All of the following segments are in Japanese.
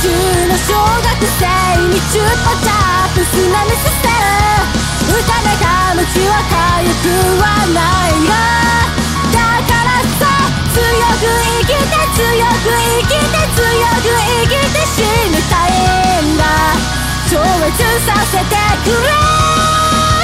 中の小学生にチューパチャープスなミステル打たれた餅はかくはないよだからさ強く生きて強く生きて強く生きて死にたいんだ。超越させてくれ。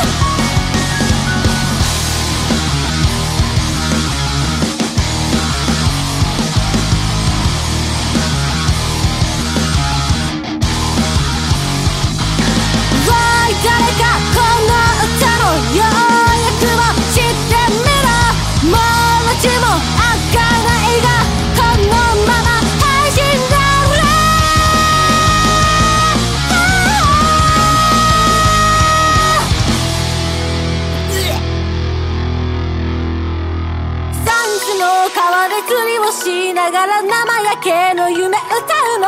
しながら生焼けの夢歌うの。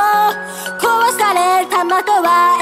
壊された的は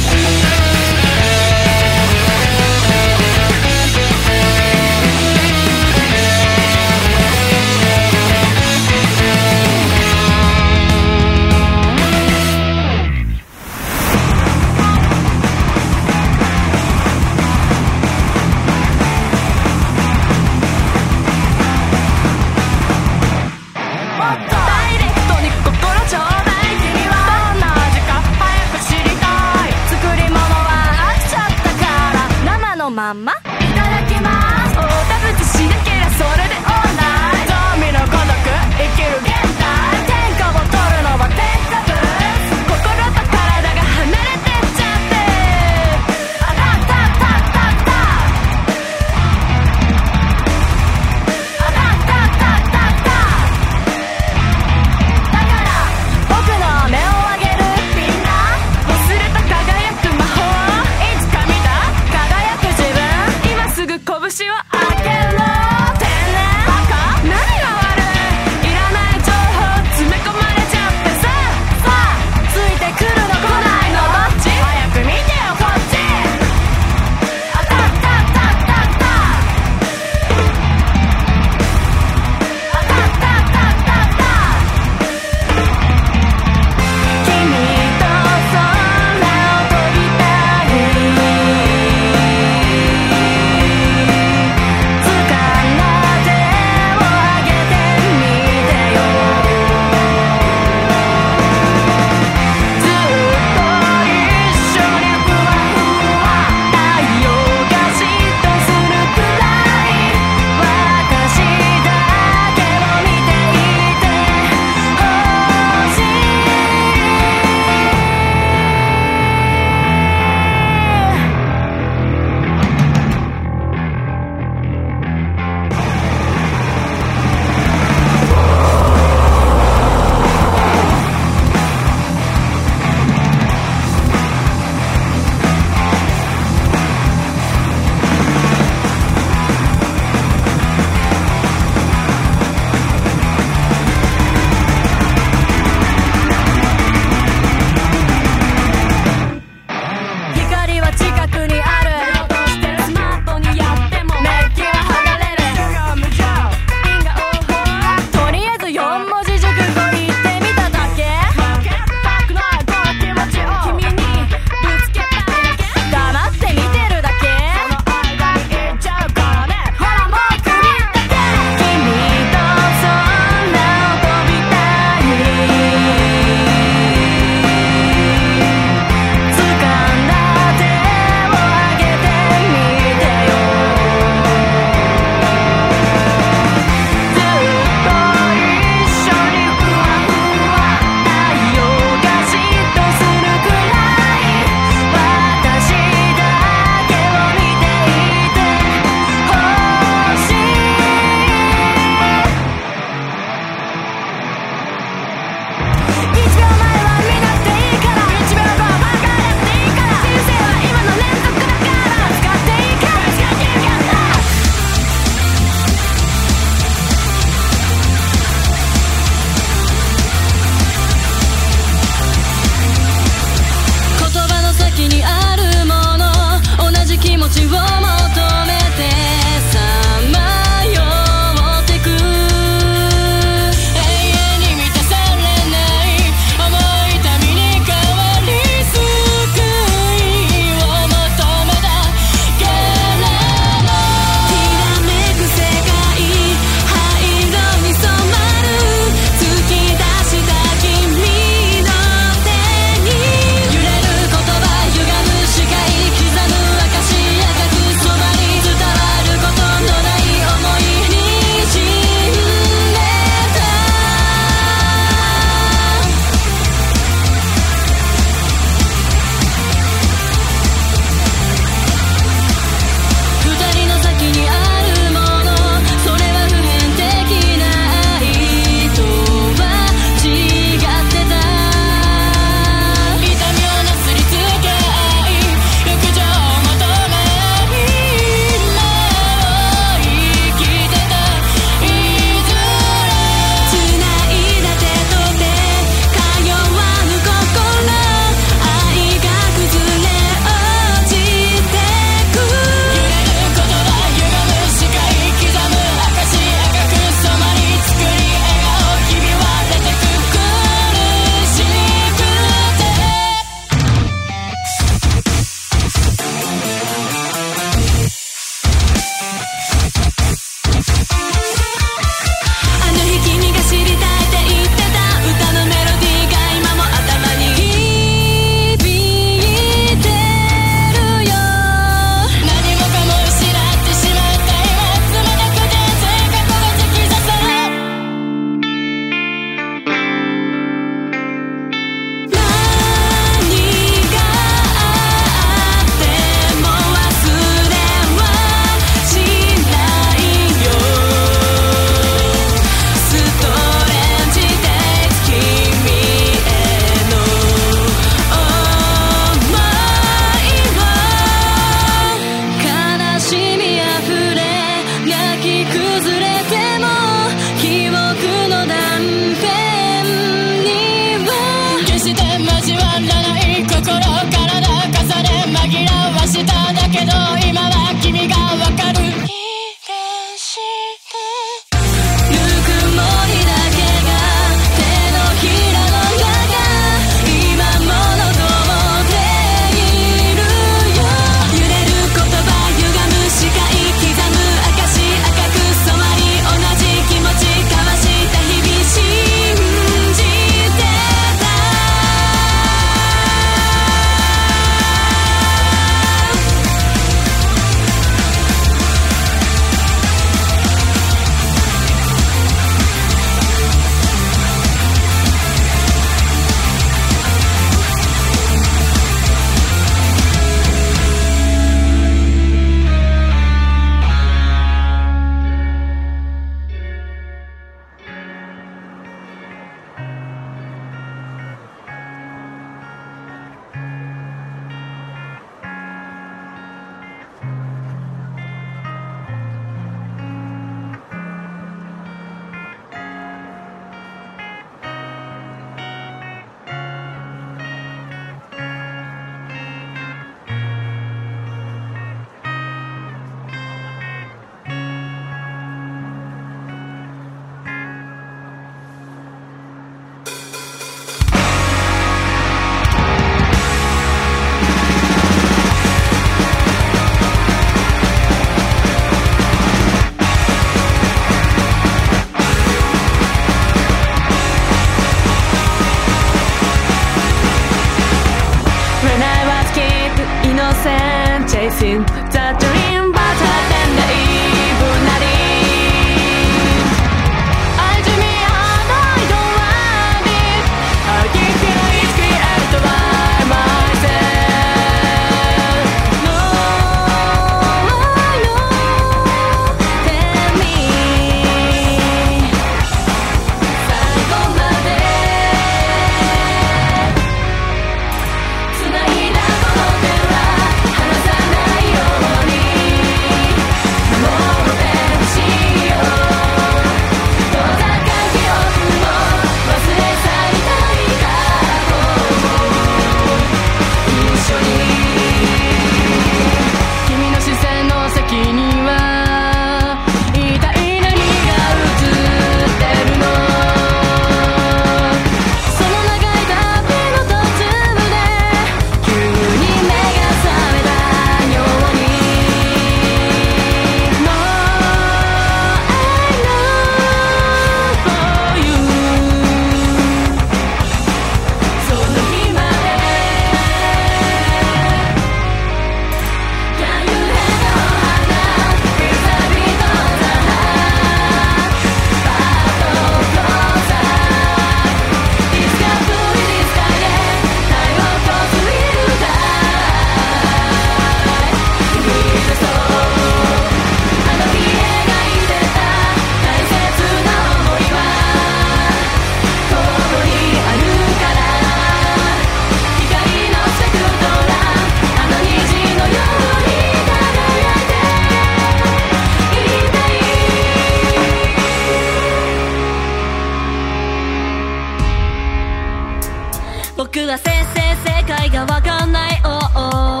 僕は先生世界がわかんない。おお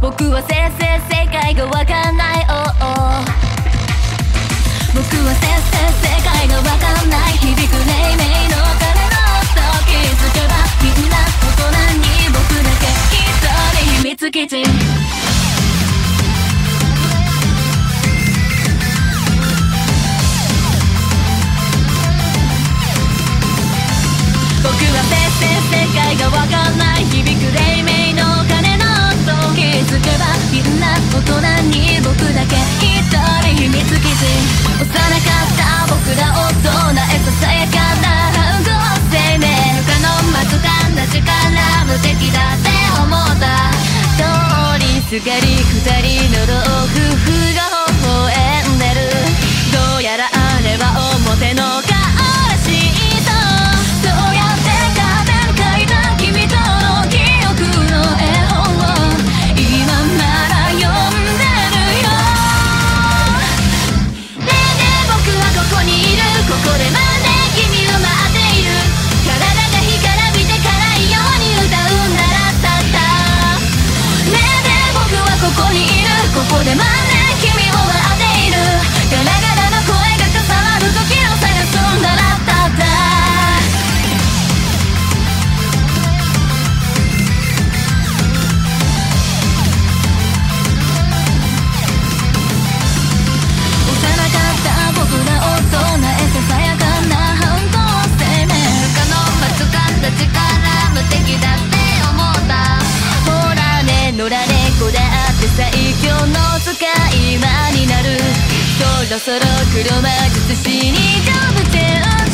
僕は先生世界がわかんない。おお僕は先生世界がわかんない響く黎明の鐘の音を気づけばみんな大人に僕だけ一人。秘密基地。僕は接世界がわかんない響く黎明の鐘の音気づけばみんな大人に僕だけ一人秘密基地幼かった。僕らを唱えささやかな半合生命不可能まずかんだ力無敵だって思った。通りすがり二人の老夫婦が微笑んでるどうやらあれは表のでろそろ黒魔術師に成仏を